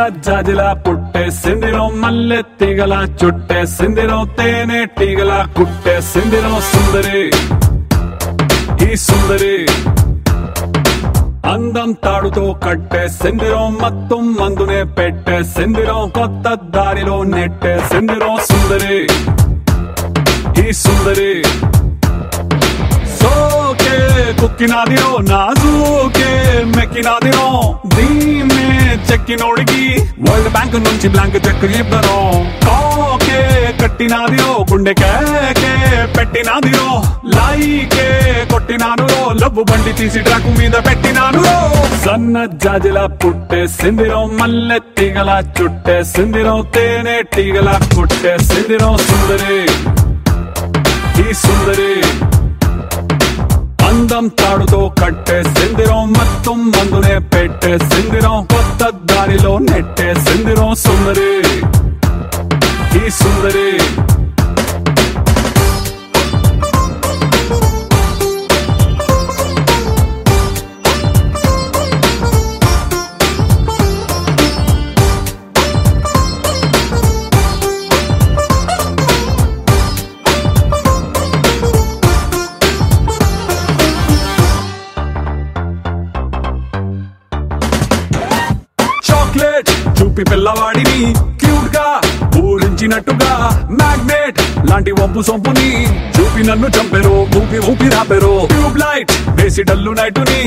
సన్న జాజిలా పుట్టే సిందిరం మల్లె తీగల చుట్టే సిందిరం తేనె తీగల కుట్టే సిందిరం సుందరి ఈ సుందరి అందం తాడుతో కట్టే సిందిరం మొత్తం మందునే పెట్టే సిందిరం కొత్త దారిలో నెట్టే సిందిరం సుందరి ఈ సుందరి సోకే కుక్కినాదిరో నాజూకే మెక్కినాదిరో దీన్నే చెక్కినోడికి వరల్డ్ బ్యాంక్ నుంచి బ్లాంక్ చెక్ ఇవ్వను. కాకే కట్టినాదిరో గుండె కేకే పెట్టినాదిరో. లైకే కొట్టినాను లబ్బు బండి తీసి ట్రాక్ మీద పెట్టినాను సన్న జాజిలా పుట్టే సిందిరం మల్లె తీగల చుట్టే సిందిరం తేనె తీగల కుట్టే సిందిరం సుందరి. ఈ సుందరి. అందం తాడుతో కట్టే సిందిరం మొత్తం మందునే పెట్టే సిందిరం కొత్త దారిలో నెట్టే సిందిరం సుందరి. ఈ సుందరి. చాక్లెట్. చూపి పిల్లవాడిని క్యూట్గా ఊరించినట్టుగా మ్యాగ్నెట్. లాంటి వంపు సొంపుని చూపి నన్ను చంపెరు ఊపి ఊపి రాపెరు. ట్యూబ్ లైట్ వేసి డల్లు నైటుని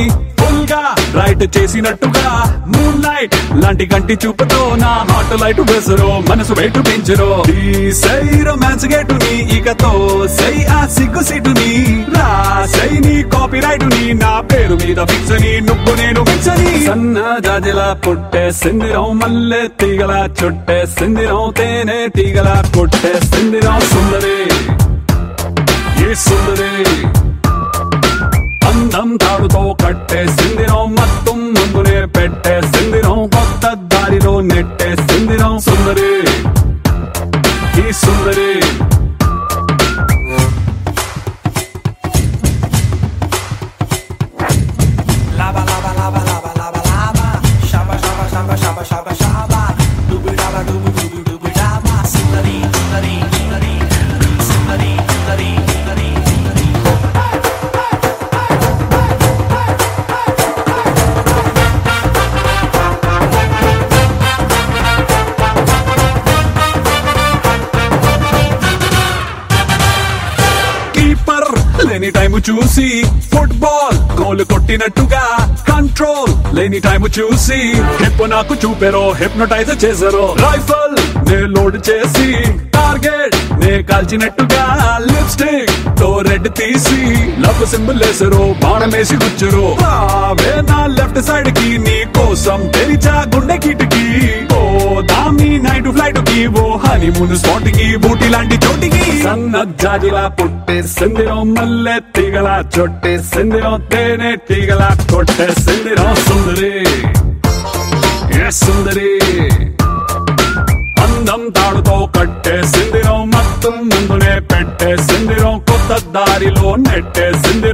ఫుల్ రైట్ చేసినట్టుగా మూన్ లైట్ లాంటి కంటి చూపుతో నా హార్ట్ లైట్ వేసరు మనసు వెయిట్ పెంచరో. ఈ సై రొమాన్స్ గేటుని ఇకతో సై ఆ సిగ్గు సిటుని. రా సై నీ కాపీ రైట్ని నా పేరు మీద ఫిక్స్ నువ్వు నేను మిక్సని సన్న జాజిలా పుట్టే సిందిరం మల్లె తీగల చుట్టే సిందిరం తేనె తీగల కొట్టే సిందిరం సుందరి. ఏ సుందరి. అందం తాడుతో కట్టే సిందిరం మొత్తం ముందునే పెట్టే సిందిరం కొత్త దారిలో నెట్టే సిందిరం సుందరి ఈ లేని టైం చూసి ఫుట్బాల్ గోల్ కొట్టినట్టుగా కంట్రోల్ లేని టైం చూసి హిప్ నాకు చూపెరో హిప్నోటైజ్ చేసారో. రైఫల్ నే లోడ్ చేసి టార్గెట్ నే కాల్చినట్టుగా లిప్స్టిక్తో రెడ్ తీసి లవ్ సింబల్ వేసరు బాణం వేసి గుచ్చరు. రావే నా లెఫ్ట్ సైడ్కి నీ కోసం తెరిచా గుండె కిటికీ. ఓ దామి నైట్ ఫ్లైట్కి ఓ హనీమూన్ స్పాట్కి బూటి లాంటి చోటికి. సన్న జాజిలా పుట్టేసిందిరో మల్లె తీగల చొట్టేసిందిరో తేనె తీగల కొట్టేసిందిరో సుందరి ఏ సుందరి. అందం తాడుతో కట్టేసిందిరో మత్తు ముందునే పెట్టేసిందిరో కొత్త దారిలో నెట్టేసిందిరో